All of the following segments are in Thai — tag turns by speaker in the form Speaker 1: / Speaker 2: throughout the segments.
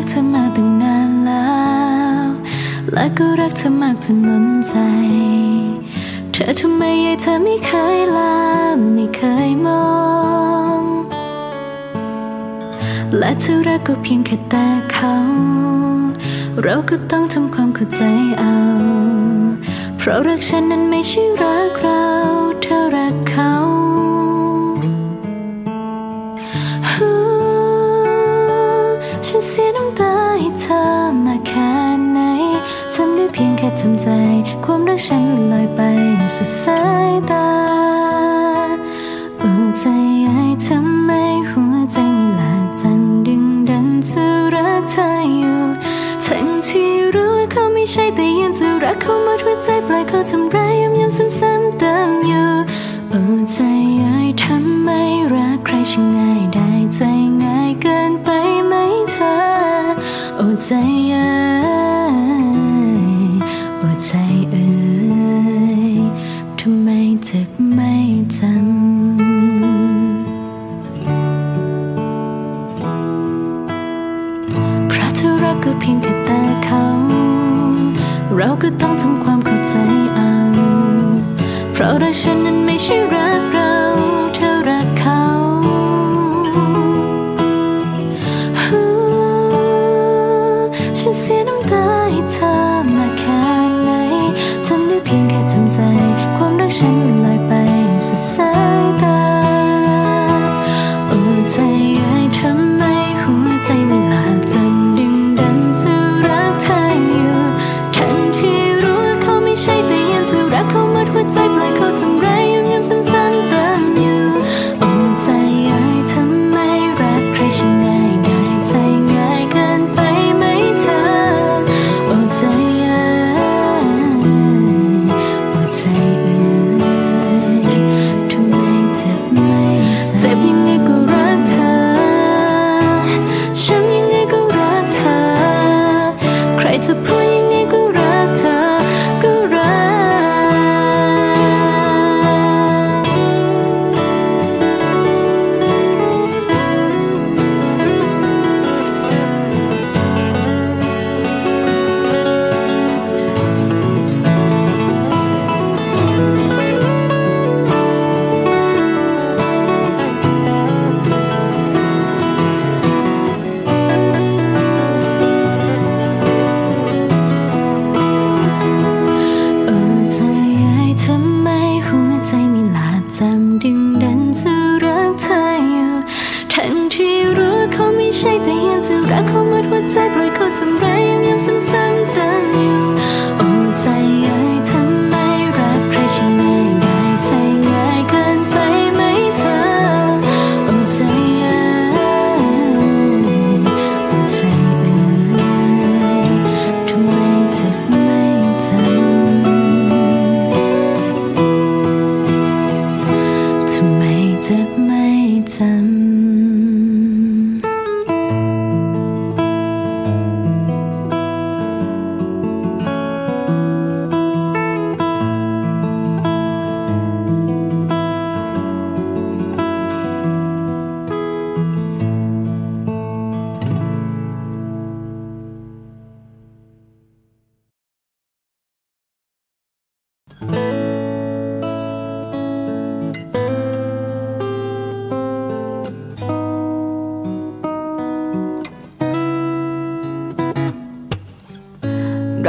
Speaker 1: ฉันก็รักเธอมาตั้งนานแล้ว และก็รักเธอมากจนล้นใจ เธอทำไมยัยเธอไม่เคยลาไม่เคยมอง และเธอรักก็เพียงแค่แต่เขา เราก็ต้องทำความเข้าใจเอา เพราะรักฉันนั้นไม่ใช่รักเรา ใจ ความรักฉันลอยไปสุดสายตาโอ้ใจไอ้ทำไมหัวใจไม่หลับจำดึงดันจะรักเธออยู่ทั้งที่รู้ว่าเขาไม่ใช่แต่ยังจะรักเขามดหัวใจปล่อยเขาทำร้ายย้ำๆซ้ำๆเติมอยู่โอ้ใจไอ้ทำไมรักใครช่างง่ายได้ใจ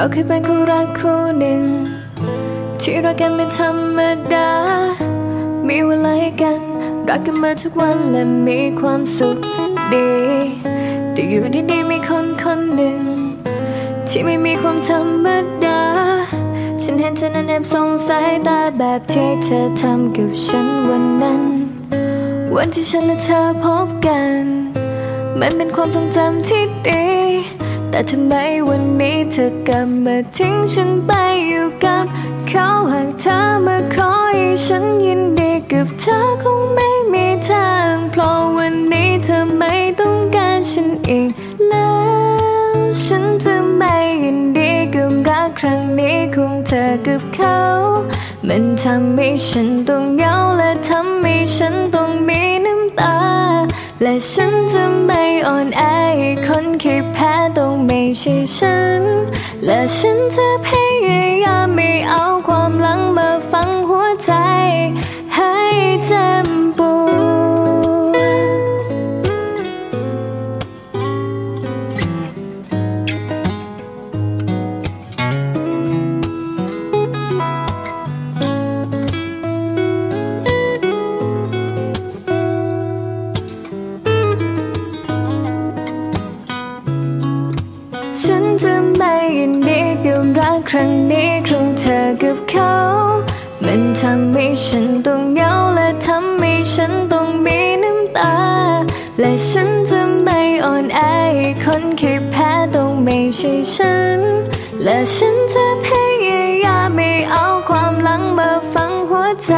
Speaker 1: เราเคยเป็นคู่รักคู่หนึ่ง ที่รักกันเป็นธรรมดา มีเวลาให้กัน รักกันมาทุกวันและมีความสุขดีแต่อยู่ดีๆมีคนคนหนึ่ง ที่ไม่มีความธรรมดา ฉันเห็นเธอนั้นแอบสงสายตาแบบที่เธอทำกับฉันวันนั้น วันที่ฉันและเธอพบกัน มันเป็นความทรงจำที่ดี แต่ทำไมวันนี้เธอ กลับมาทิ้งฉันไปอยู่กับเขาหากเธอมาขอให้ฉันยินดีกับเธอคงไม่มีทาง เพราะวันนี้เธอไม่ต้องการฉันอีกแล้วฉันจะไม่ยินดีกับรักครั้งนี้ของเธอกับเขา มันทำให้ฉันต้องเหงาและทำให้ฉันต้องมีน้ำตา และฉันจะไม่อ่อนแอให้คนแค่
Speaker 2: และฉันจะพยายามไม่เอาความหลังมาฝังหัวใจให้เจ็บ ไม่อ่อนแอคนคิดแพ้ต้องไม่ใช่ฉัน และฉันจะพยายามไม่เอาความหลังมาฝังหัวใจ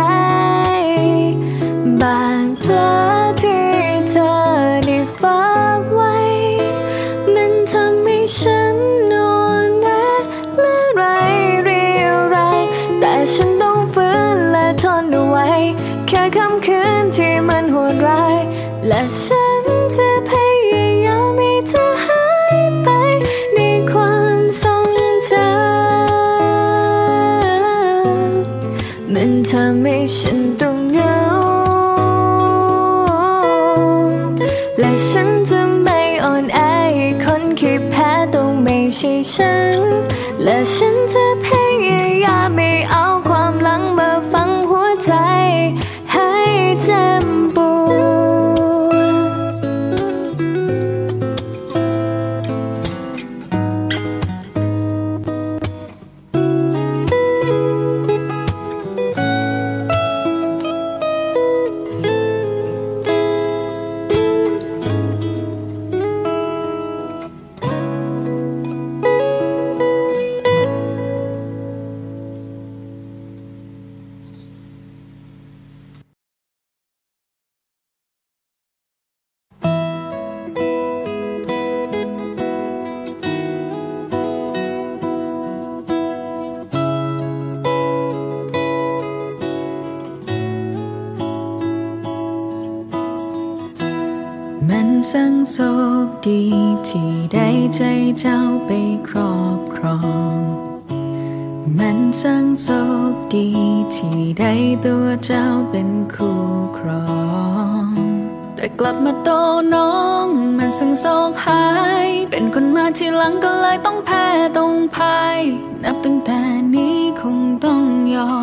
Speaker 2: มัน
Speaker 3: สังโศกหาย เป็นคนมาที่หลังก็เลยต้องแพ้ต้องพาย นับตั้งแต่นี้คงต้องยอ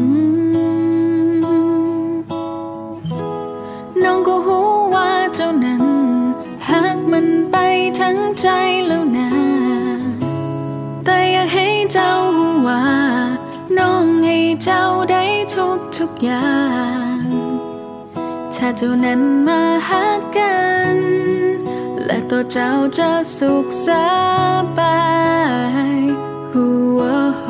Speaker 3: ม น้องก็หูว่าเจ้านั้นหักมันไปทั้งใจแล้วนะ แต่อยากให้เจ้าหูว่า น้องให้เจ้าได้ทุกทุกอย่าง ถ้าเจ้านั้นมาหักกัน ตัวเจ้าจะสุขสบายหัวโ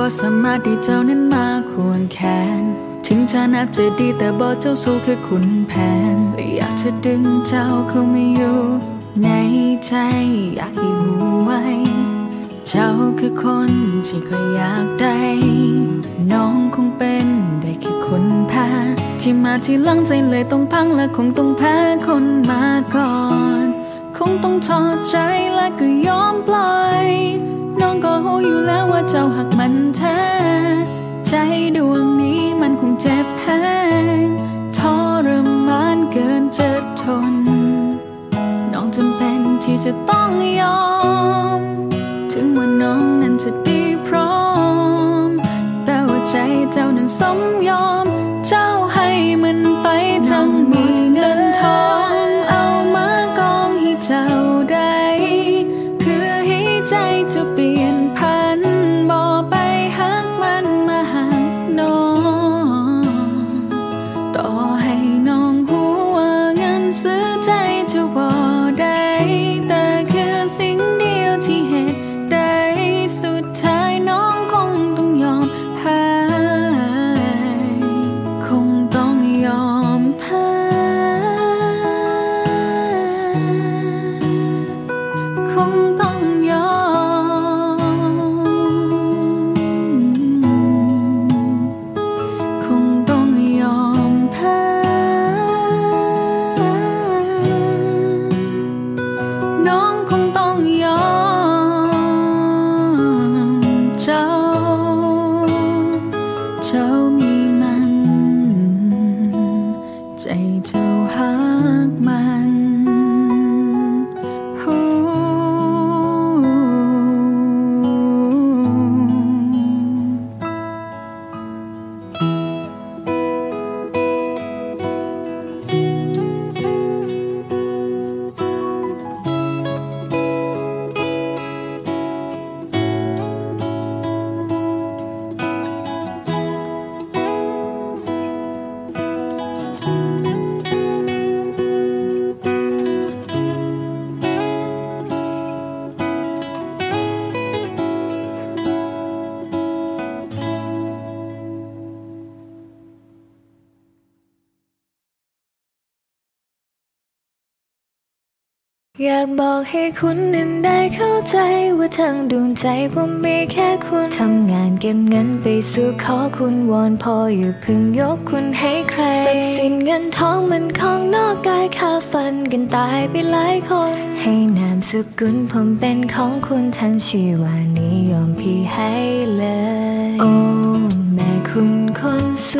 Speaker 3: บ่สามารถที่เจ้านั้นมาควงแขน ถึงฐานะจะดีแต่บ่เจ้าสู้คือคุณแผนและอยากจะดึงเจ้าเข้ามาอยู่ในใจอยากให้รู้ไว้ เจ้าคือคนที่ก็อยากได้ น้องคงเป็นได้แค่คนแพ้ที่มาที่หลังใจเลยต้องพังและคงต้องแพ้คนมาก่อนคคงต้องทอดใจและก็ยอมปล่อย น้องก็รู้อยู่แล้วว่าเจ้าหักมันแท้ ใจดวงนี้มันคงเจ็บแพ้ทรมานเกินจะทน น้องจำเป็นที่จะต้องยอม ถึงว่าน้องนั้นจะดีพร้อม แต่ว่าใจเจ้านั้นสมยอม อยากบอก
Speaker 2: ให้คุณนั้นได้เข้าใจว่าทางดวงใจผมมีแค่คุณ ทำงานเก็บเงินไปสู่ขอคุณวอนพออย่าพึ่งยกคุณให้ใครทรัพย์สินเงินทองมันของนอกกายค่าฟันกันตายไปหลายคน ให้นามสกุลผมเป็นของคุณทั้งชีวานิยมพี่ให้เลย โอ้แม่คุณคนส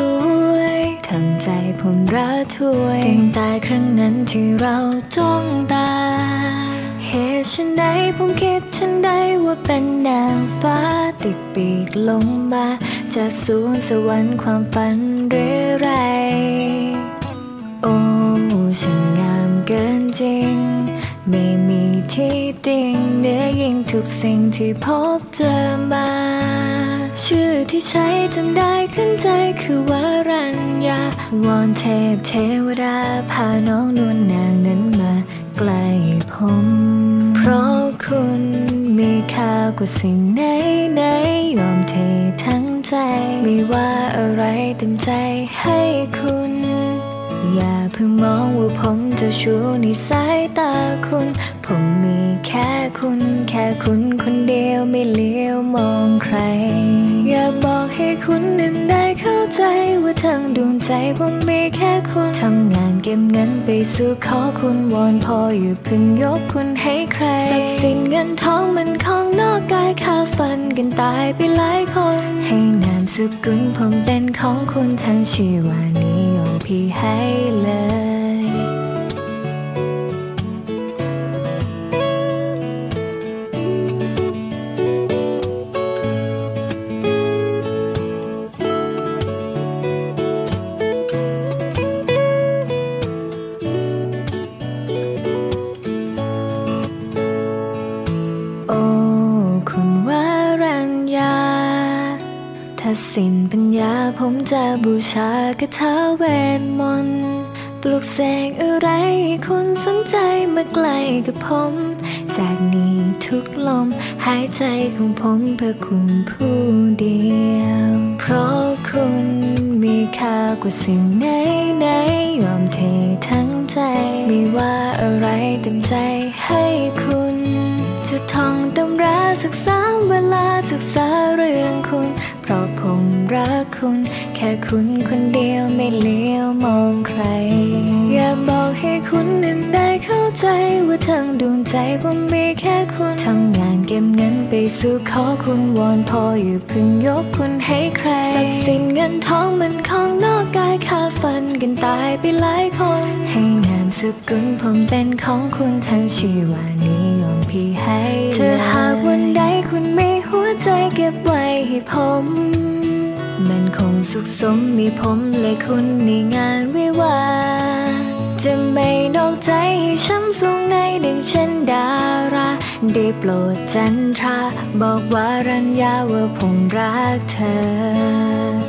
Speaker 2: วยทำใจผมระทวยตั้งแต่ครั้งนั้นที่เราจ้องตาเหตุ ฉันใดผมคิดทันใดว่าเป็นนางฟ้าติดปีกลงมา จากสวงสวรรค์ความฝันเรื่อไร โอ้ฉันงามเกินจริง ไม่มีที่ติงเนื้อยิ่งทุกสิ่งที่พบเจอมา ชื่อที่ใช้จำได้ขึ้นใจคือวารัญญาวอนเทพเทวดาพาน้องนวลนางนั้นมาใกล้ผม เพราะคุณมีค่ากว่าสิ่งไหนไหนยอมเททั้งใจ ไม่ว่าอะไรเต็มใจให้คุณ อย่าเพิ่งมองว่าผมจะชูในสายตาคุณ ผมมีแค่คุณ แค่คุณคนเดียวไม่เลี้ยวมองใคร อยากบอกให้คุณนั้นได้เข้าใจว่าทางดวงใจผมมีแค่คุณ ทำงานเก็บเงินไปสู่ขอคุณวอนพออย่าเพิ่งยกคุณให้ใครทรัพย์สินเงินทองมันของนอกกายค่าฟันกันตายไปหลายคน ให้นามสกุลผมเป็นของคุณทั้งชีวานิ ยมพี่ สิ้นปัญญาผมจะบูชากระทาเวทมนต์ปลุกเสกอะไรคุณสนใจมาใกลกับผม จากนี้ทุกลมหายใจของผมเพื่อคุณผู้เดียว เพราะคุณมีค่ากว่าสิ่งไหนไหนยอมเททั้งใจ ไม่ว่าอะไรเต็มใจให้คุณ จะท่องตำราศึกษาเวลาศึกษาเรื่องคุณ พราะผมรักคุณ แค่คุณคนเดียวไม่เลี้ยวมองใคร อยากบอกให้คุณนั้นได้เข้าใจ
Speaker 1: ว่าทั้งดวงใจผมมีแค่คุณทำงานเก็บเงินไปสู่ขอคุณวอนพออยู่พึงยกคุณให้ใครทรัพย์สินเงินทองมันของนอกกายค่าฟันกันตายไปหลายคน ให้นามสกุลผมเป็นของคุณทั้งชีวานิยมพี่ให้เธอหากวันใด ใจเก็บไว้ให้ผม มันคงสุขสมมีผมและคุณในงานวิวา จะไม่นอกใจให้ช้ำสูงในดึงเช่นดารา ได้โปรดจันทรา บอกว่ารัญญาว่าผมรักเธอ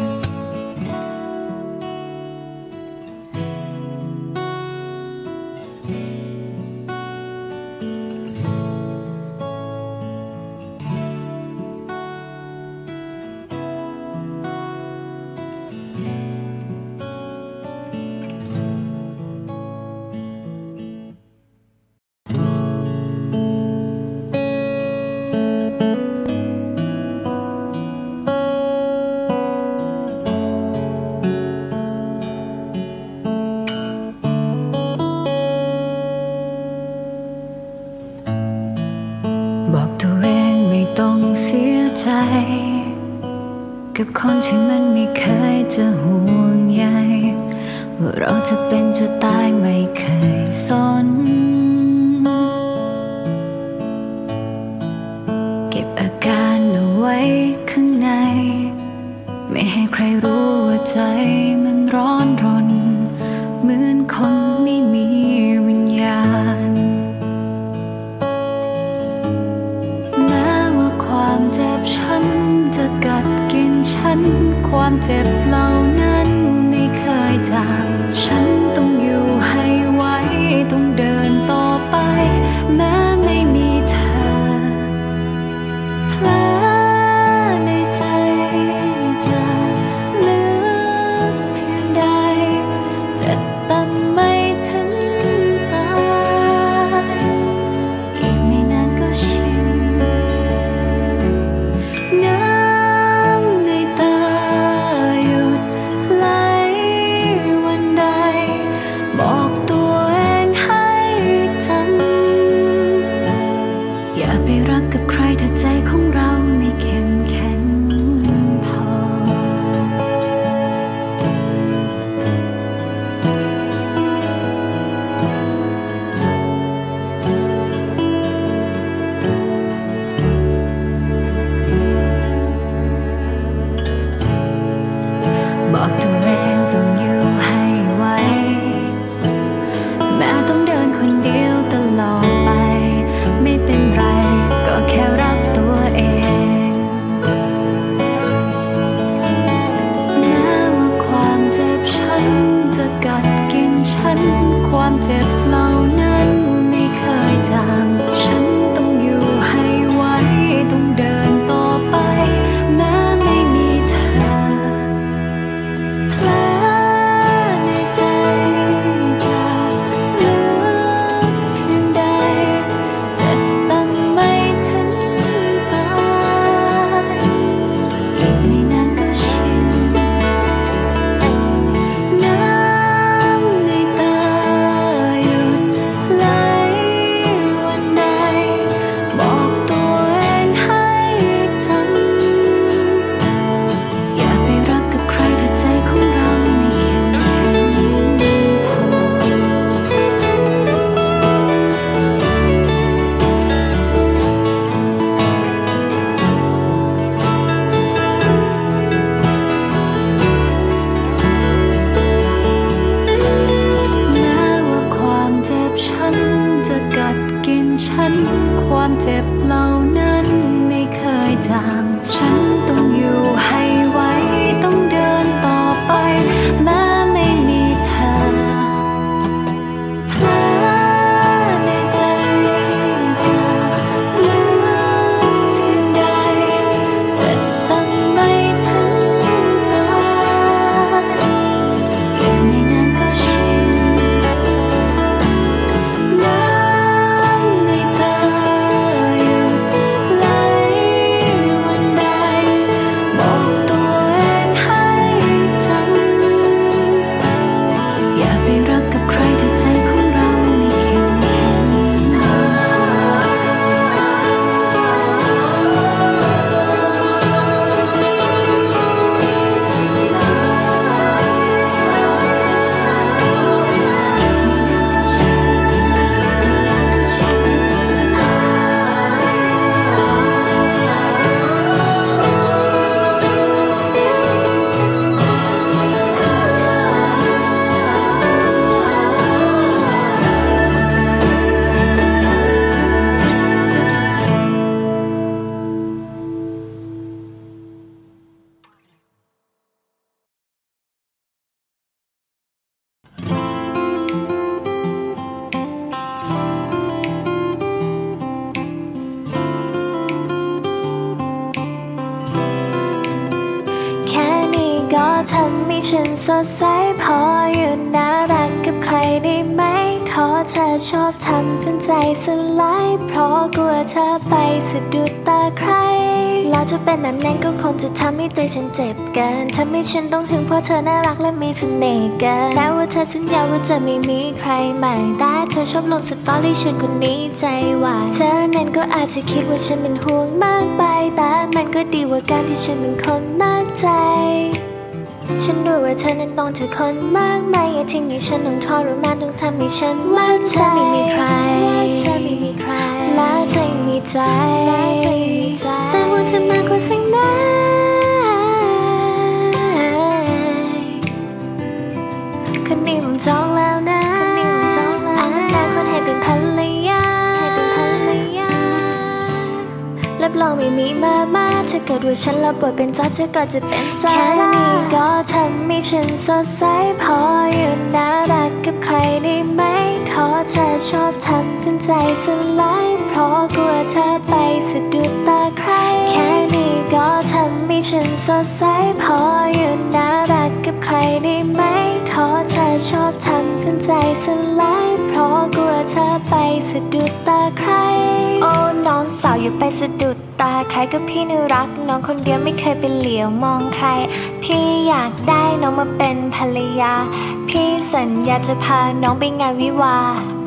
Speaker 1: จะ
Speaker 2: ทำให้ใจฉันเจ็บกันทำให้ฉันต้องหึงเพราะเธอน่ารักและมีเสน่ห์กันแม้ว่าเธอสัญญาว่าจะไม่มีใครใหม่แต่เธอชอบลงสตอรี่ฉันคนนี้ใจว่าเธอนั้นก็อาจจะคิดว่าฉันเป็นห่วงมากไปแต่มันก็ดีกว่าการที่ฉันเป็นคนมากใจ ฉันรู้ว่าเธอนั้นต้องเจอคนมากมายอย่าทิ้งให้ฉันต้องทรมานต้องทำให้ฉันว่าเธอไม่มีใครเธอไม่มีใครและเธอยังมีใจแต่ว่าเธอมากกว่า จองแล้วนะอนาคตให้เป็นภรรยารับรองไม่มีมามาถ้าเกิดว่าฉันรับบทเป็นจอร์จเธอก็จะเป็นซาร่าแค่นี้ก็ทำให้ฉันสดใสพออยู่น่ารักกับใครได้ไหม ขอเธอชอบทำจนใจสลาย เพราะกลัวเธอไปสะดุดตาใคร แค่นี้ก็ทำให้ฉันสดใสพออยู่น่ารัก กับใครได้ไหมขอเธอชอบทำจนใจสลาย เพราะกลัวเธอไปสะดุดตาใคร โอ้น้องสาวอย่าไปสะดุดตาใครก็พี่น่รัก น้องคนเดียวไม่เคยไปเหลียวมองใคร พี่อยากได้น้องมาเป็นภรรยา พี่สัญญาจะพาน้องไปงานวิวา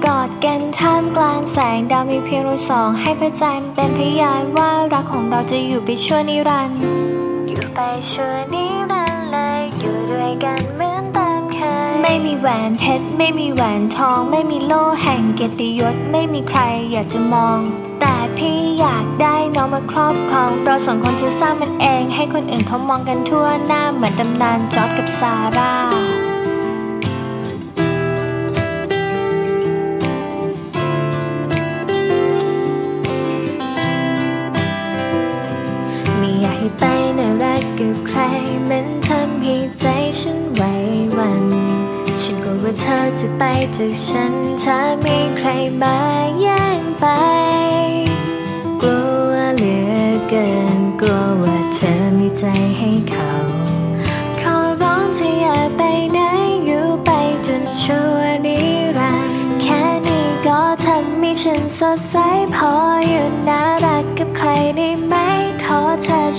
Speaker 2: กอดกันท่ามกลางแสงดาวมีเพียงเราสอง ให้พระจันทร์เป็นพยานว่ารักของเราจะอยู่ไปชั่วนิรันดร์อยู่ไปชั่วนิรันดร์ ไม่มีแหวนเพชรไม่มีแหวนทอง ไม่มีโล่แห่งเกียรติยศไม่มีใครอยากจะมอง แต่พี่อยากได้น้องมาครอบครอง เราสองคนจะสร้างมันเองให้คนอื่นเขามองกันทั่วหน้าเหมือนตำนานจอร์ดกับซาร่า ไปจากฉัน ถ้ามีใครมาแย่งไป กลัวเหลือเกิน กลัวว่าเธอมีใจให้เขาขอร้องเธออย่าไปไหนอยู่ไปจนชั่วนิรันดร์แค่นี้ก็ทำให้ฉันสดใสพออยู่น่ารักกับใครได้ไหม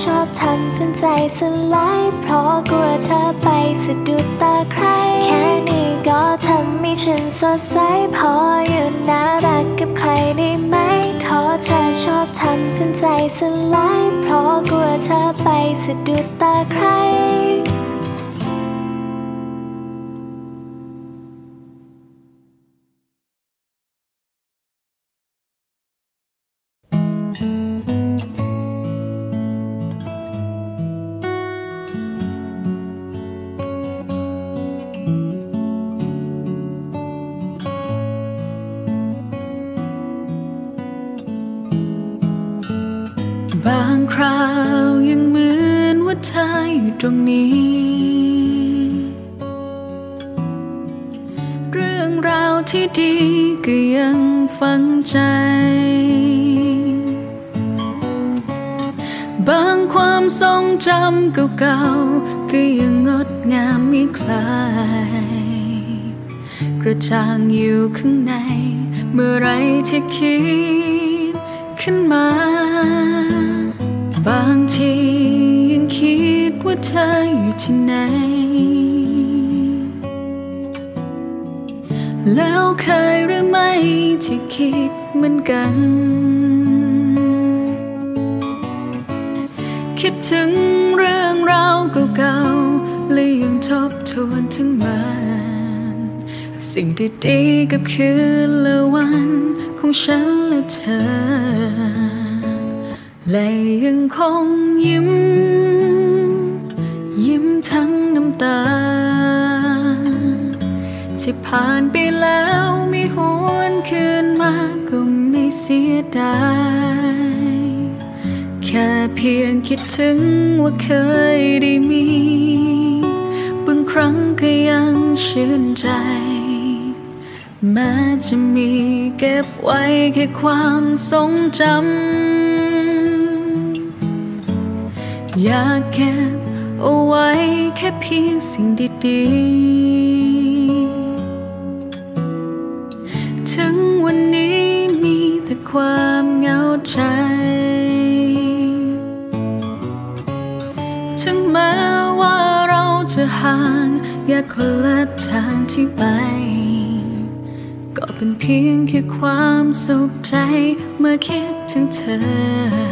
Speaker 2: ชอบทำจนใจสลาย เพราะกลัวเธอไปสะดุดตาใคร แค่นี้ก็ทำให้ฉันสดใส พออยู่น่ารักกับใครได้ไหม ขอเธอชอบทำจนใจสลาย เพราะกลัวเธอไปสะดุดตาใคร
Speaker 3: จำเก่าๆก็ยังงดงามไม่คลาย กระจ่างอยู่ข้างใน เมื่อไรที่คิดขึ้นมา บางทียังคิดว่าเธออยู่ที่ไหน แล้วเคยหรือไม่ที่คิดเหมือนกัน ถึงเรื่องราวเก่าๆและยังทบทวนถึงมัน สิ่งดีๆกับคืนและวันของฉันและเธอ และยังคงยิ้ม ยิ้มทั้งน้ำตา ที่ผ่านไปแล้วไม่หวนคืนมาก็ไม่เสียดาย ค่เพียงคิดถึงว่าเคยได้มี บางครั้งก็ยังชื่นใจ แม้จะมีเก็บไว้แค่ความทรงจำ อยากเก็บเอาไว้แค่เพียงสิ่งดีๆ แยกคนละทางที่ไป ก็เป็นเพียงแค่ความสุขใจ เมื่อคิดถึงเธอ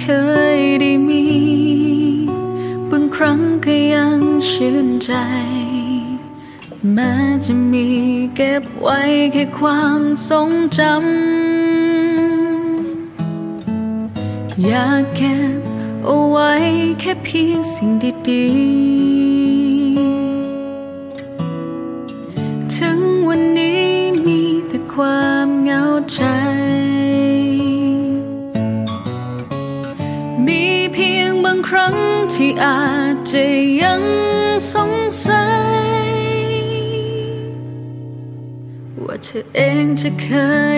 Speaker 3: เคยได้มี บางครั้งก็ยังชื่นใจ แม้จะมีเก็บไว้แค่ความทรงจำ อยากเก็บเอาไว้แค่เพียงสิ่งดีๆ เธอเองจะเค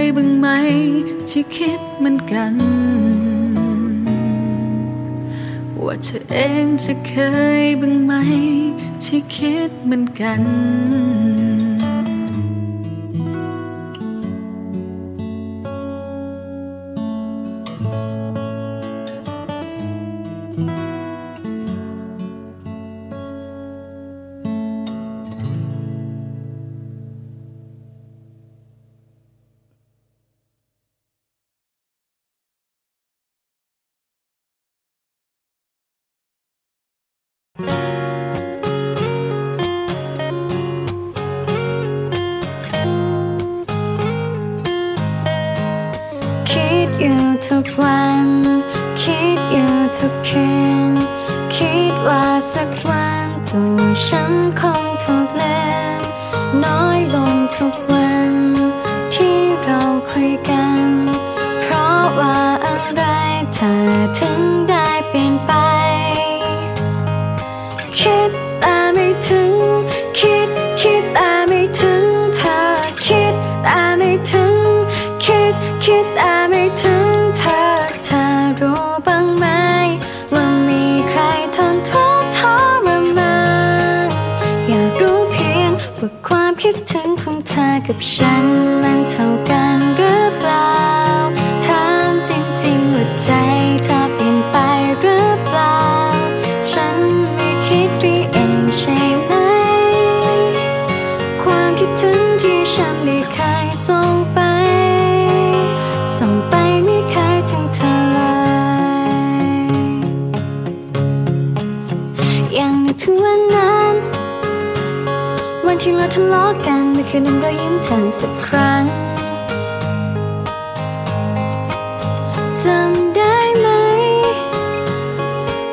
Speaker 3: ยบ้างไหม ที่คิดเหมือนกัน ว่าเธอเองจะเคยบ้างไหม ที่คิดเหมือนกัน
Speaker 1: นึกถึงวันนั้น วันที่เราทะเลาะกันไม่เคยนั้นเรายิ้มเธอสักครั้งจำได้ไหม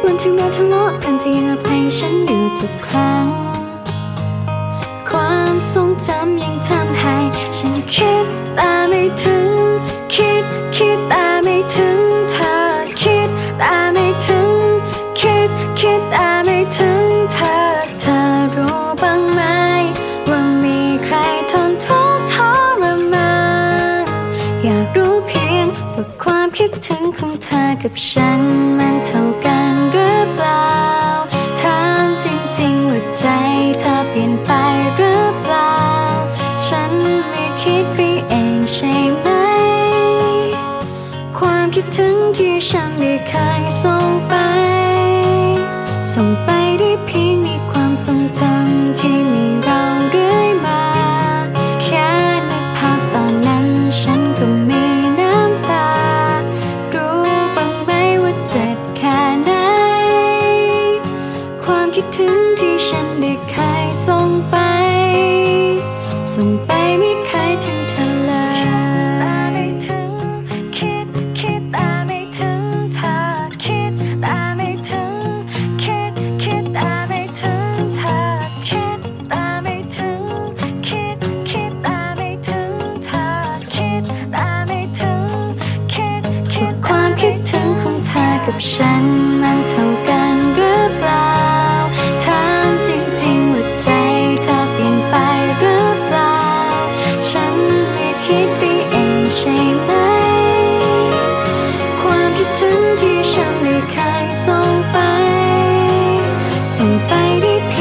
Speaker 1: วันที่เราทะเลาะกันเธอยังอภัยฉันอยู่ทุกครั้ง ความทรงจำยังทำให้ ฉันคิดแต่ไม่ถึง คิดคิดแต่ไม่ถึงเธอ คิดแต่ไม่ถึง คิดคิดแต่ไม่ถึง กับฉันมันเท่ากันหรือเปล่า ถามจริงๆว่าใจเธอเปลี่ยนไปหรือเปล่า ฉันไม่คิดไปเองใช่ไหม ความคิดถึงที่ฉันไม่เคยส่งไป ส่งไปได้เพียงในความทรงจำ
Speaker 4: ที่ mighty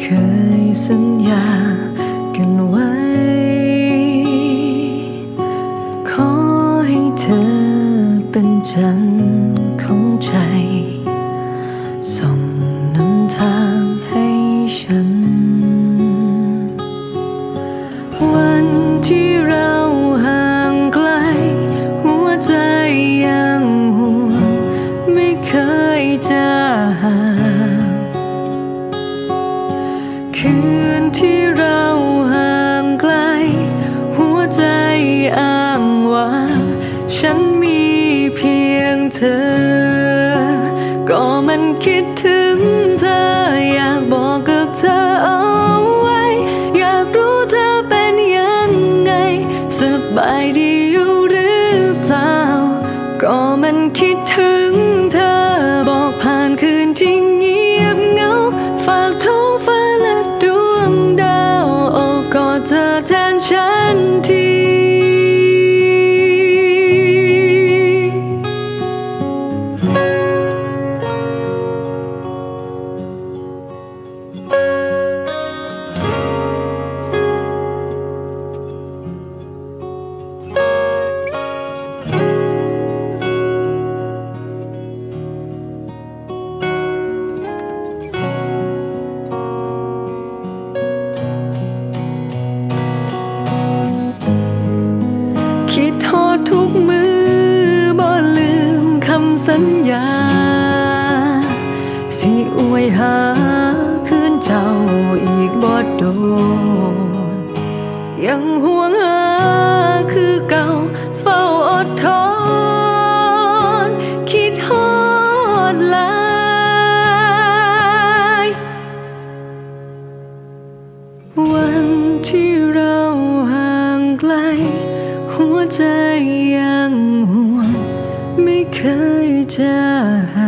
Speaker 4: เคยสัญญากันไว้ ขอให้เธอเป็นฉัน วันที่เราห่างไกล หัวใจยังห่วง ไม่เคยจะห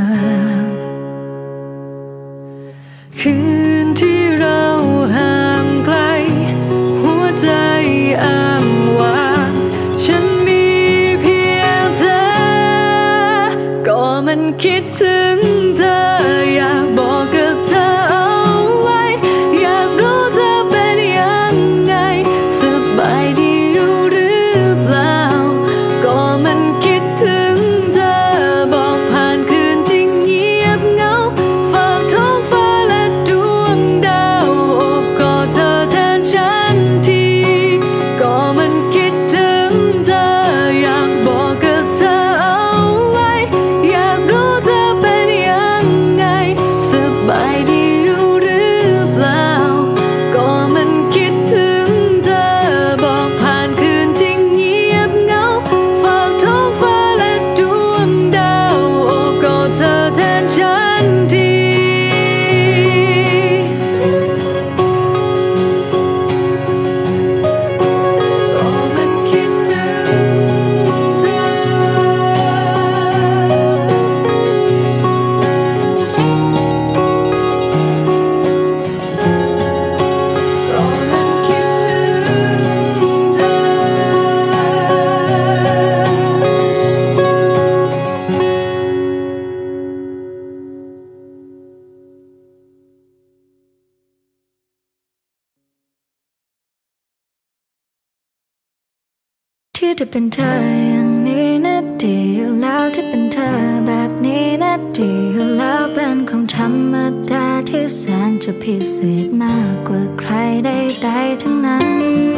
Speaker 4: เป็นเธออย่างนี้นะ
Speaker 5: ดีแล้วที่เป็นเธอแบบนี้นะดีแล้วเป็นความธรรมดาที่แสนจะพิเศษมากกว่าใครใดๆทั้งนั้น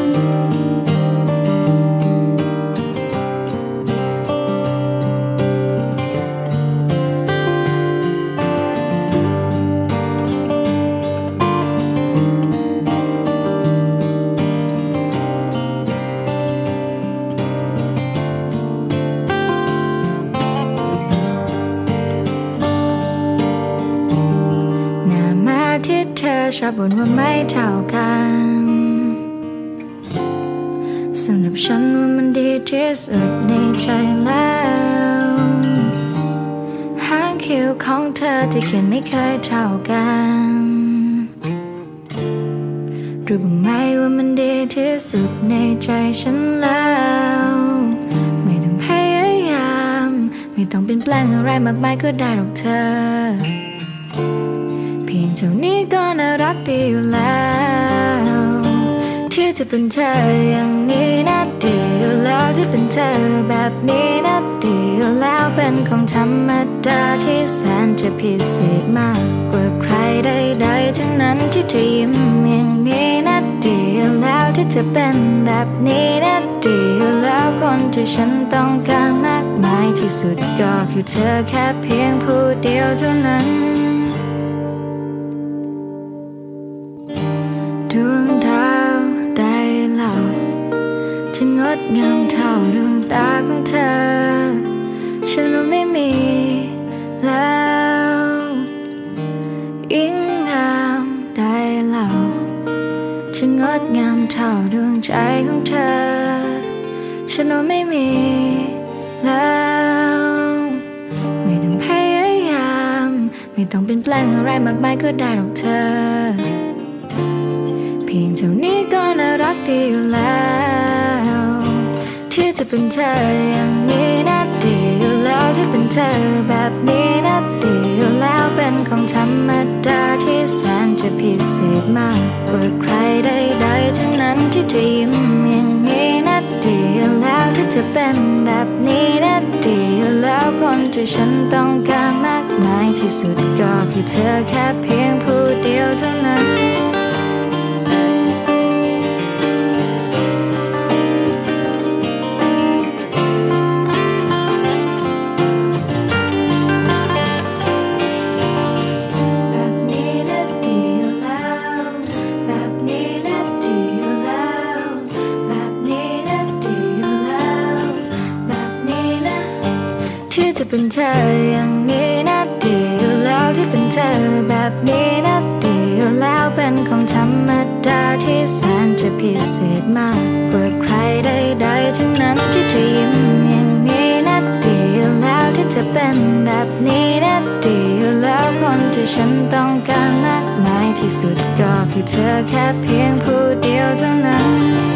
Speaker 5: อบบ่นว่าไม่เท่ากันสำหรับฉันว่ามันดีที่สุดในใจแล้วหางคิ้วของเธอที่เขียนไม่เคยเท่ากันรู้บ้างไหมว่ามันดีที่สุดในใจฉันแล้วไม่ต้องพยายาม ไม่ต้องเปลี่ยนแปลงอะไรมากมายก็ได้หรอกเธอ เท่านี้ก็น่ารักดีอยู่แล้ว ที่จะเป็นเธออย่างนี้น่าดีอยู่แล้วที่เป็นเธอแบบนี้น่าดีอยู่แล้วเป็นของธรรมดาที่แสนจะพิเศษมากกว่าใครใดๆทั้งนั้นที่เธอยิ้มอย่างนี้น่าดีอยู่แล้วที่เธอเป็นแบบนี้น่าดีอยู่แล้วคนที่ฉันต้องการมากมายที่สุดก็คือเธอแค่เพียงผู้เดียวเท่านั้น งามเท่าดวงตาของเธอ ฉันไม่มีแล้วยิ่งงามได้เล่าจะงดงามเท่าดวงใจของเธอ ฉันไม่มีแล้วไม่ต้องพยายาม ไม่ต้องเปลี่ยนแปลงอะไรมากมายก็ได้หรอกเธอ เพียงเท่านี้ก็น่ารักดีอยู่แล้ว เป็นเธออย่างนี้น่าดีอยู่แล้วที่เป็นเธอแบบนี้น่าดีอยู่แล้วเป็นของธรรมดาที่แสนจะพิเศษมากกว่าใครใดๆทั้งนั้นที่จะยิ้มอย่างนี้น่าดีอยู่แล้วที่จะเป็นแบบนี้น่าดีอยู่แล้วคนที่ฉันต้องการมากมายที่สุดก็คือเธอแค่เพียงผู้เดียวเท่านั้น เป็นเธออย่างนี้นะดีอยู่แล้วที่เป็นเธอแบบนี้นะดีอยู่แล้วเป็นของธรรมดาที่แสนจะพิเศษมากกว่าใครใดๆทั้งนั้นที่จะยิ้มอย่างนี้นะดีอยู่แล้วที่จะเป็นแบบนี้นะดีอยู่แล้วคนที่ฉันต้องการมากมายที่สุดก็คือเธอแค่เพียงผู้เดียวเท่านั้น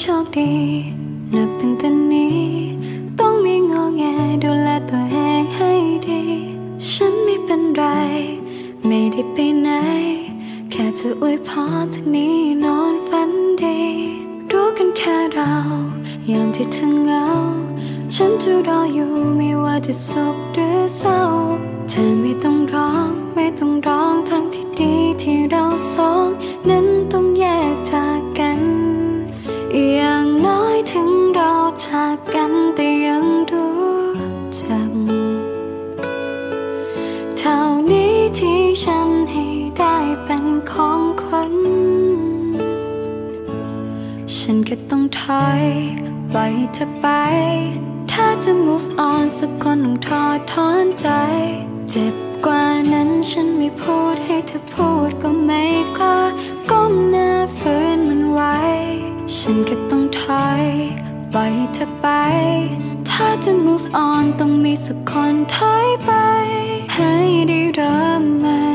Speaker 5: โชคดีนับตั้งแต่นี้ ต้องมีงอแงดูแลตัวเองให้ดี ฉันไม่เป็นไร ไม่ได้ไปไหน แค่เธออวยพรจากนี้นอนฝันดีรู้กันแค่เรายามที่เธอเหงา ฉันจะรออยู่ไม่ว่าจะสุขหรือเศร้า เธอไม่ต้องร้องไม่ต้องร้องทั้งที่ดีที่เรา ก็ต้องถอยป
Speaker 1: ล่อยเธอไป ถ้าจะ move on สักคนต้องทอดถอนใจ เจ็บกว่านั้นฉันไม่พูดให้เธอพูดก็ไม่กล้าก้มหน้าฝืนมันไว้ ฉันก็ต้องถอยปล่อยเธอไป ถ้าจะ move on ต้องมีสักคนถอยไป ให้ได้เริ่มใหม่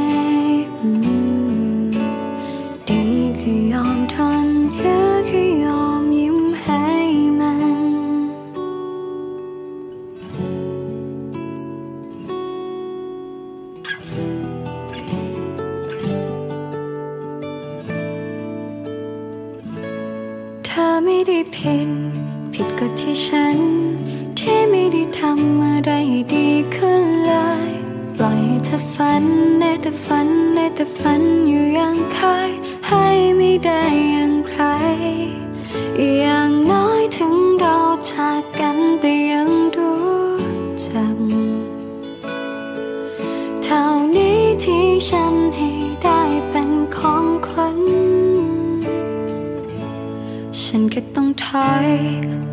Speaker 1: ฉันก็ต้องถอย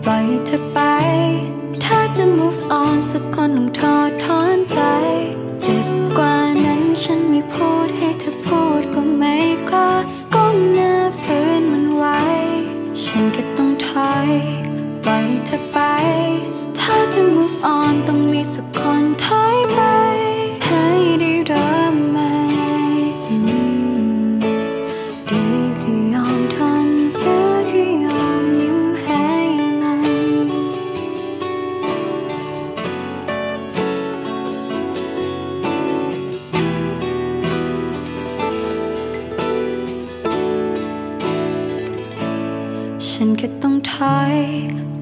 Speaker 1: ปล่อยเธอไป ถ้าจะ move on สักคนต้องทอดถอนใจ เจ็บกว่านั้นฉันไม่พูดให้เธอพูดก็ไม่กล้าก้มหน้าฝืนมันไว้ ฉันก็ต้องถอยปล่อยเธอไป ถ้าจะ move on ต้องมีสัก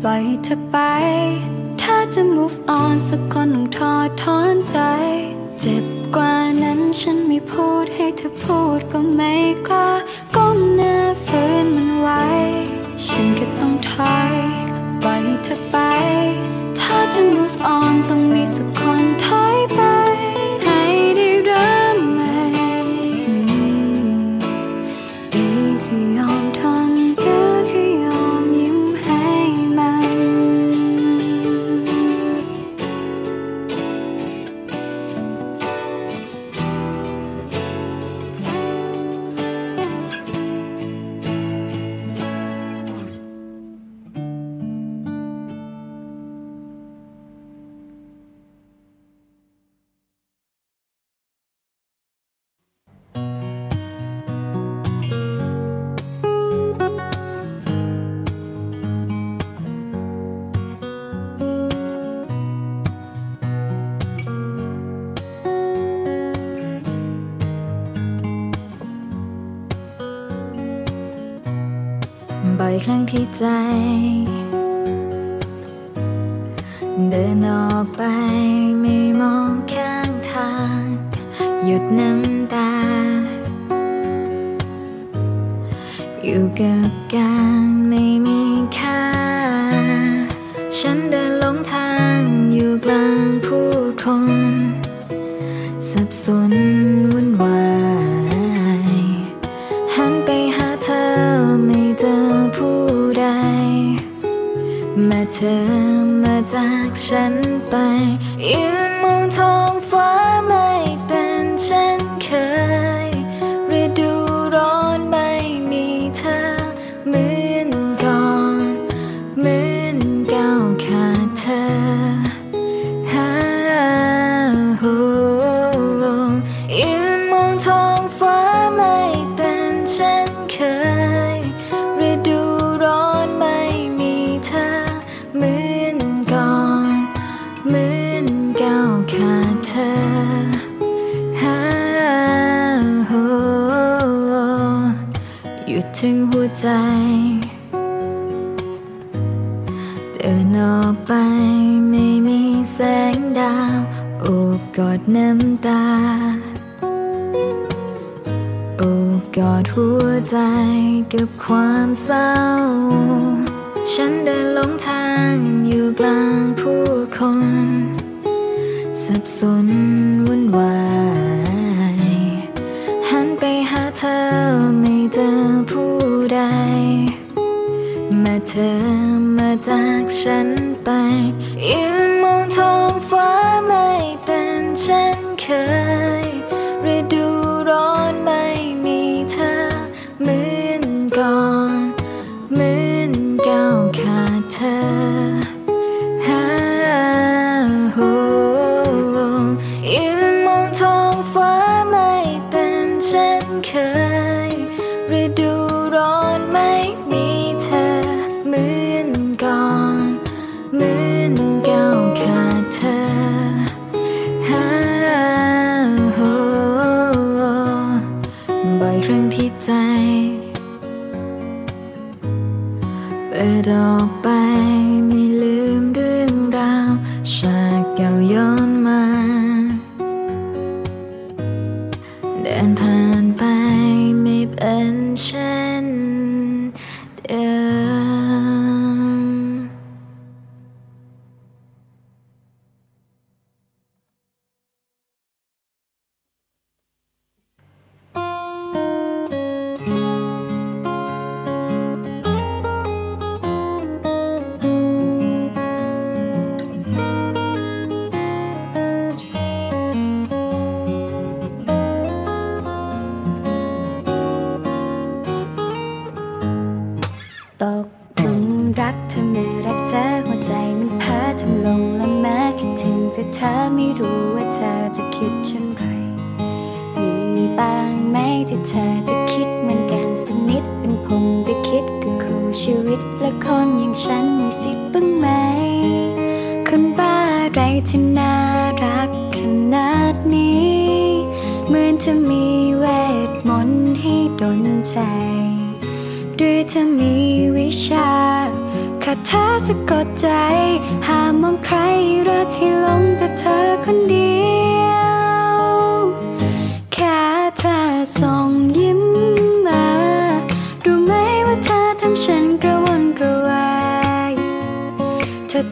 Speaker 1: ล่อยเธอไป ถ้าจะ move on สักคนต้องทอทอนใจ เจ็บกว่านั้นฉันไม่พูดให้เธอพูดก็ไม่กล้า
Speaker 5: บ่อยครั้งที่ใจ เดินออกไปไม่มองข้างทาง หยุดน้ำตา อยู่กับการ ความเศ
Speaker 1: ร้า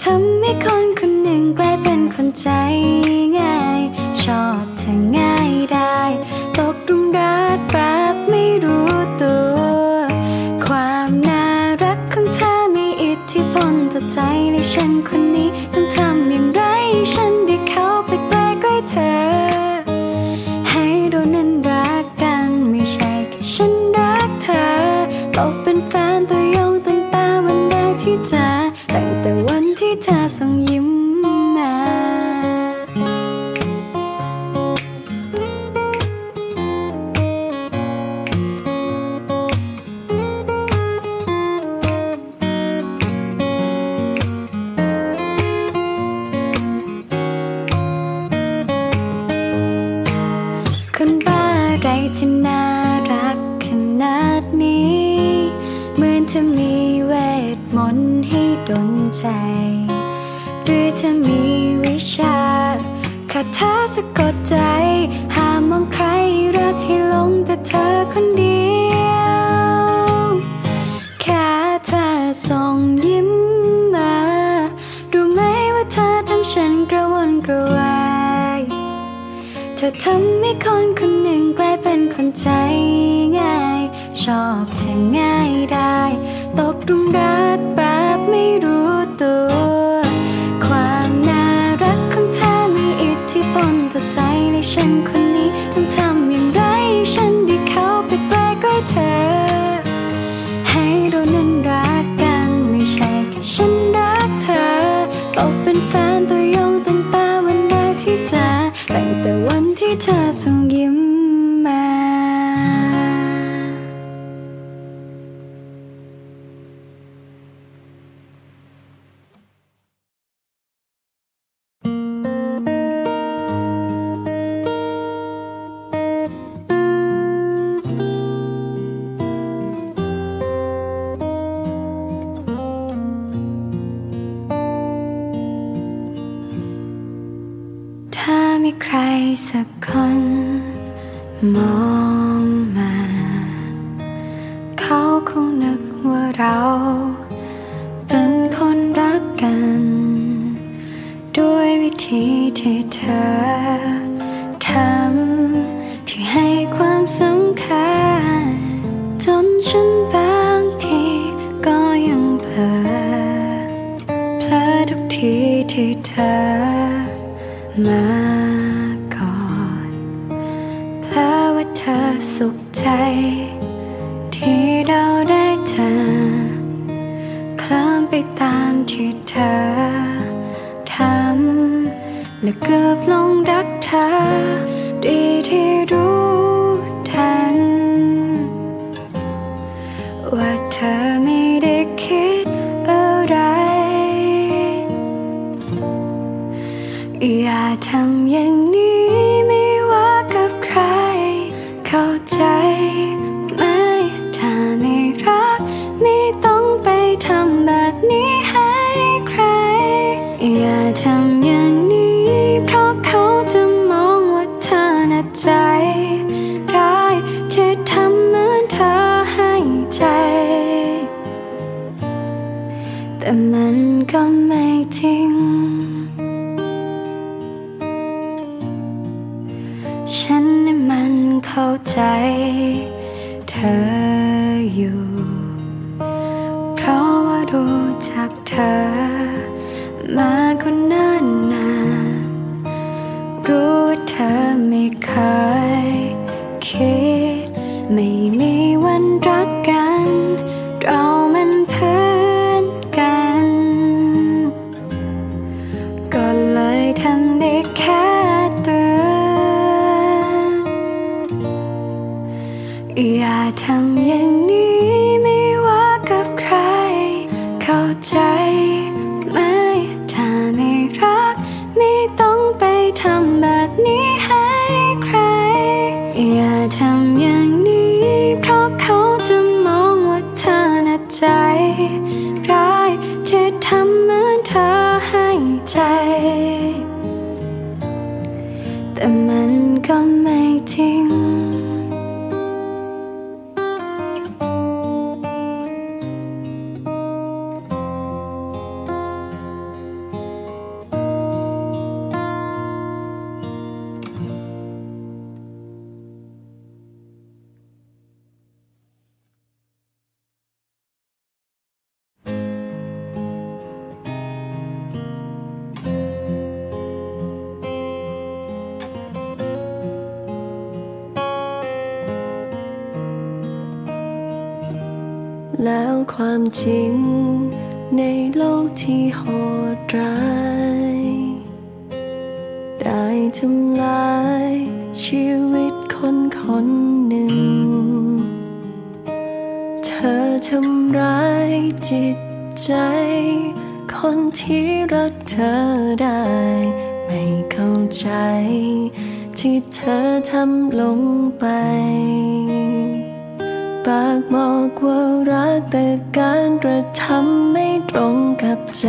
Speaker 1: ทำให้คน เข้าใจ เธออยู่ เพราะว่ารู้จักเธอ มาก็นานนานรู้ว่าเธอไม่เคยคิด ไม่มีวันรักกัน เรา อ จริง ใน
Speaker 4: โลกที่โหดร้าย ได้ทำลาย ชีวิตคนคนหนึ่ง เธอทำร้ายจิตใจ คนที่รักเธอได้ ไม่เข้าใจ ที่เธอทำลงไป ปากบอกว่ารักแต่การกระทำไม่ตรงกับใจ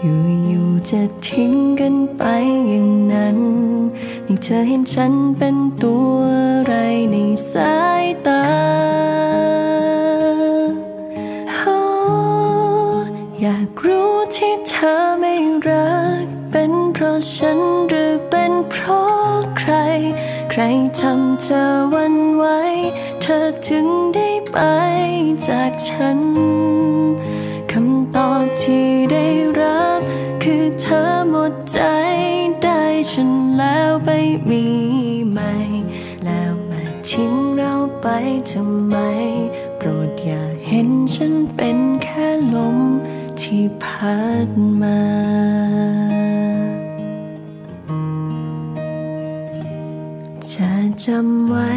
Speaker 4: อยู่ๆจะทิ้งกันไปอย่างนั้นนี่เธอเห็นฉันเป็นตัวอะไรในสายตาโอ้อยากรู้ที่เธอไม่รัก เป็นเพราะฉันหรือเป็นเพราะใคร รทำเธอวันไหวเธอถึงได้ไปจากฉัน คำตอบที่ได้รับ คือเธอหมดใจได้ฉันแล้วไปมีใหม่ แล้วมาทิ้งเราไปทำไม โปรดอย่าเห็นฉันเป็นแค่ลมที่พัดมา จำไว้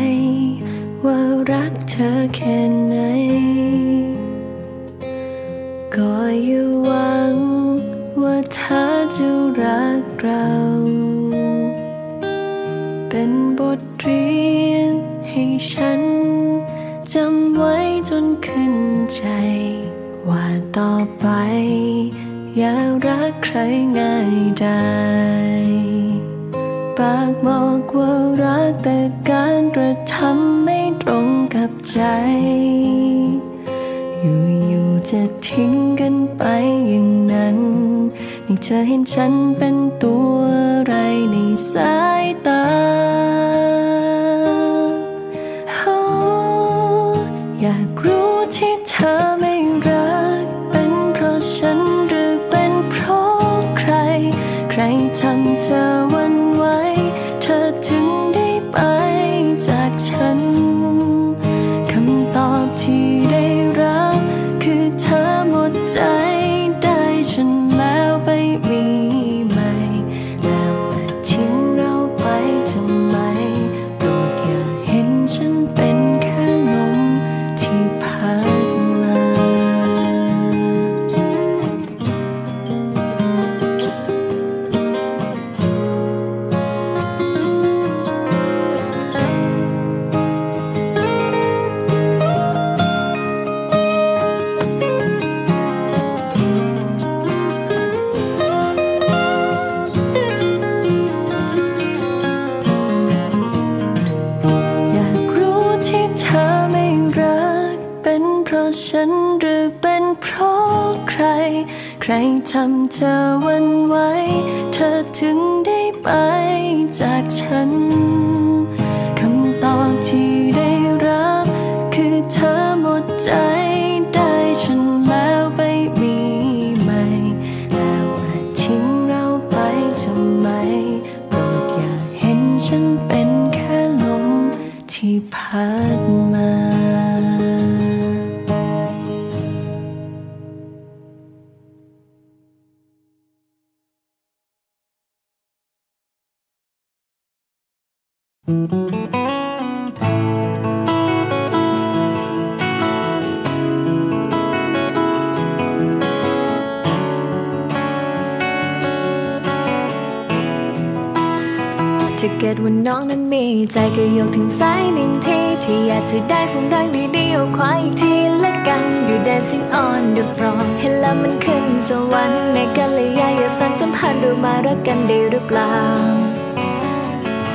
Speaker 4: ว่ารักเธอแค่ไหน ก็อยู่หวัง ว่าเธอจะรักเรา เป็นบทเรียนให้ฉัน จำไว้จนขึ้นใจ ว่าต่อไป อย่ารักใครง่ายได้ ปากบอกว่ารักแต่การกระทำไม่ตรงกับใจ อยู่ๆจะทิ้งกันไปอย่างนั้นนี่เธอเห็นฉันเป็นตัวอะไรในสายตา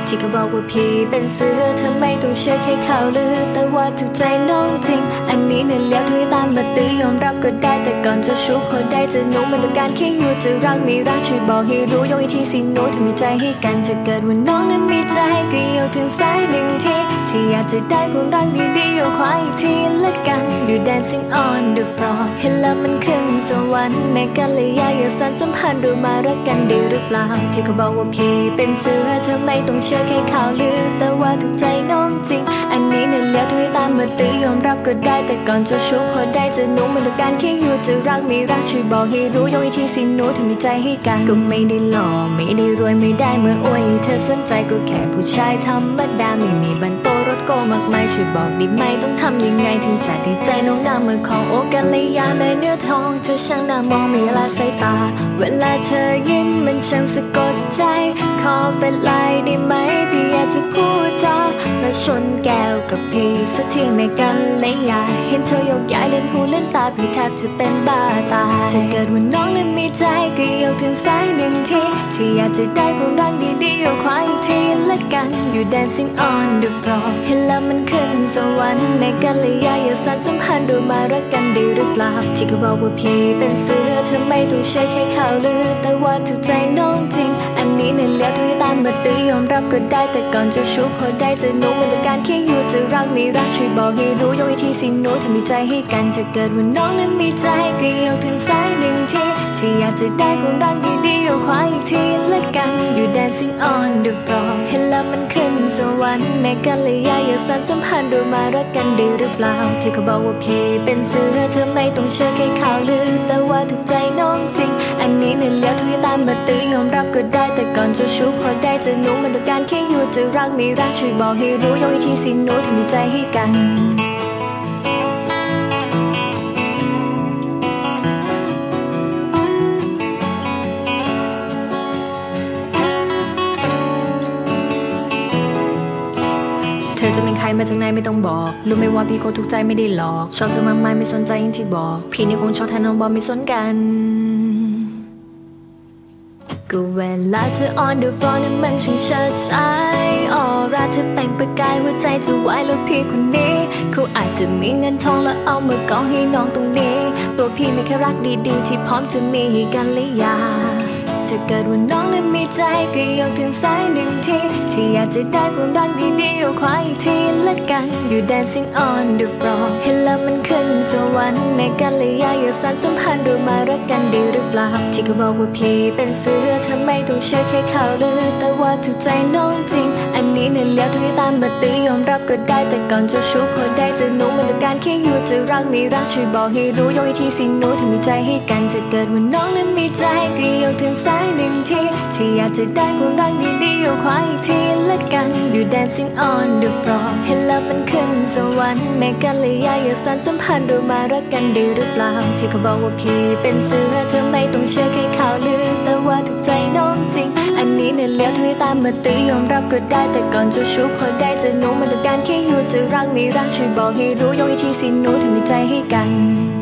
Speaker 2: ที่เขาบอกว่าพี่เป็นเสือเธอไม่ต้องเชื่อแค่ข่าวลือ แต่ว่าถูกใจน้องจริง อันนี้เนี่ยแล้วที่ตามมาตื้อยอมรับก็ได้แต่ก่อนจะชุบพอได้จะหนูมันต้องการแค่อยู่จะรักไม่รักช่วยบอกให้รู้ยกอีกทีสิหนูถ้ามีใจให้กันจะเกิดว่าน้องนั้นมีใจก็ยกถึงสายหนึ่งที ที่อยากจะได้ความรักดีๆเอาควายอีกทีละกันอยู่ dancing on the floor เห็นแล้วมันขึ้นสวรรค์แม้กันเลยอยากอยากสานสัมพันธ์ดูมารักกันดีหรือเปล่า ที่เขาบอกว่าพี่เป็นเสือเธอไม่ต้องเชื่อแค่ข่าวลือ แต่ว่าถูกใจน้องจริง อันนี้เนี่ยแล้วที่ตามมาตื้อยอมรับก็ได้แต่ก่อนจะชุบพอได้จะหนูมันต้องการแค่อยู่จะรักไม่รักช่วยบอกให้รู้ยกอีกทีสิหนูถ้ามีใจให้กันก็ไม่ได้หล่อไม่ได้รวยไม่ได้เมื่ออวยเธอสนใจก็แค่ผู้ชายธรรมดาไม่มีบันโต โกมากมายช่วยบอกได้ไหมต้องทำยังไงถึงจะดีใจน้องหน้าเมื่อของโอกันเลยยาแม่เนื้อทองเธอช่างน่ามองมีลาสายตา เวลาเธอยิ้มมันช่างสะกดใจ ขอเฟซไลน์ได้ไหม จะพูดจามาชนแก้วกับพี่สักทีไม่กันเลยอยากเห็นเธอโยกย้ายเล่นหูเล่นตาพี่แทบจะเป็นบ้าตายถ้าเกิดว่าน้องนั้นมีใจก็ยกถึงสายหนึ่งทีที่อยากจะได้ความรักดีๆเอาควายอีกทีละกัน อยู่ dancing on the floor เห็นแล้วมันขึ้นสวรรค์ในกันเลยอยากอยากสานสัมพันธ์ดูมารักกันดีหรือเปล่าที่เขาบอกว่าพี่เป็นเสือเธอไม่ต้องเชื่อแค่ข่าวลือแต่ว่าถูกใจน้องจริง อันนี้เนี่ยแล้วที่ตามมาตียอมรับก็ได้แต่ก่อนจะชุบพอได้จะหนูมันต้องการแค่อยู่จะรักไม่รักช่วยบอกให้รู้ยกให้ที่สิหนูถ้ามีใจให้กันจะเกิดว่าน้องนั้นมีใจก็ยกถึงสายหนึ่งที ที่อยากจะได้ความรักดีๆเอคว้าอีกทีละกัน อยู่ dancing on the floor เห็นแล้วมันขึ้นสวรรค์แม้กันเลยอยากอยากสานสัมพันธ์ดูมารักกันดีหรือเปล่า ที่เขาบอกว่าพี่เป็นเสือเธอไม่ต้องเชื่อแค่ข่าวลือ แต่ว่าถูกใจน้องจริง อันนี้เนี่ยแล้วที่ตามมาตื้อยอมรับก็ได้ แต่ก่อนจะชุบพอได้จะหนูมันต้องการแค่อยู่จะรักไม่รักช่วยบอกให้รู้ยกอีกทีสิหนูถ้ามีใจให้กัน มาจากไหนไม่ต้องบอก รู้ไหมว่าพี่โคทุกใจไม่ได้หลอก ชอบเธอมากมายไม่สนใจอย่างที่บอก พี่นี่คงชอบแทนน้องบอลไม่สนกัน ก็เวลาเธอ on the phone นั้นมันช่างเชิดชายออราเธอแปลงประกายหัวใจจะวายแล้วพี่คนนี้เขาอาจจะมีเงินทองแล้วเอามากองให้น้องตรงนี้ ตัวพี่ไม่แค่รักดีๆ ที่พร้อมจะมีกันเลยอยา ถ้าเกิดว่าน้องนั้นมีใจก็ยกถึงสายหนึ่งทีที่อยากจะได้ความรักดีๆเอาควายอีกทีละกัน อยู่ dancing on the floor เห็นแล้วมันขึ้นสวรรค์ในกันเลยยาอยาสานสัมพันธ์ดูมารักกันดีหรือเปล่า ที่เขาบอกว่าพี่เป็นเสือทำไมต้องเชื่อแค่ข่าวลือแต่ว่าถูกใจน้องจริง นนี้เนี่ยแล้วทุกที่ตามมาตียอมรับก็ได้แต่ก่อนจะชุบพอได้จะหนุ่มมันต้องการแค่อยู่จะรักไม่รักช่วยบอกให้รู้ยกทีสิหนูถ้ามีใจให้กันจะเกิดวันน้องนั้นมีใจก็ยกถึงสายหนึ่งทีที่อยากจะได้ความรักดีๆยกควายอีกทีละกันอยู่ dancing on the floor เห็นแล้วมันขึ้นสวรรค์แม่กันเลยอยากอยาสานสัมพันธ์เรามารักกันดีหรือเปล่า ที่เขาบอกว่าพี่เป็นเสือเธอไม่ต้องเชื่อแค่ข่าวลือแต่ว่าถูกใจน้องจริงันนี้เนี่ยแล้วที่ตามมาตียอมรับก็ได้แต่ก่อนจะชุบพอได้จะหนูมันต้องการแค่อยู่จะรักไม่รักช่วยบอกให้รู้ยกให้ทีสิหนูถึงมีใจให้กัน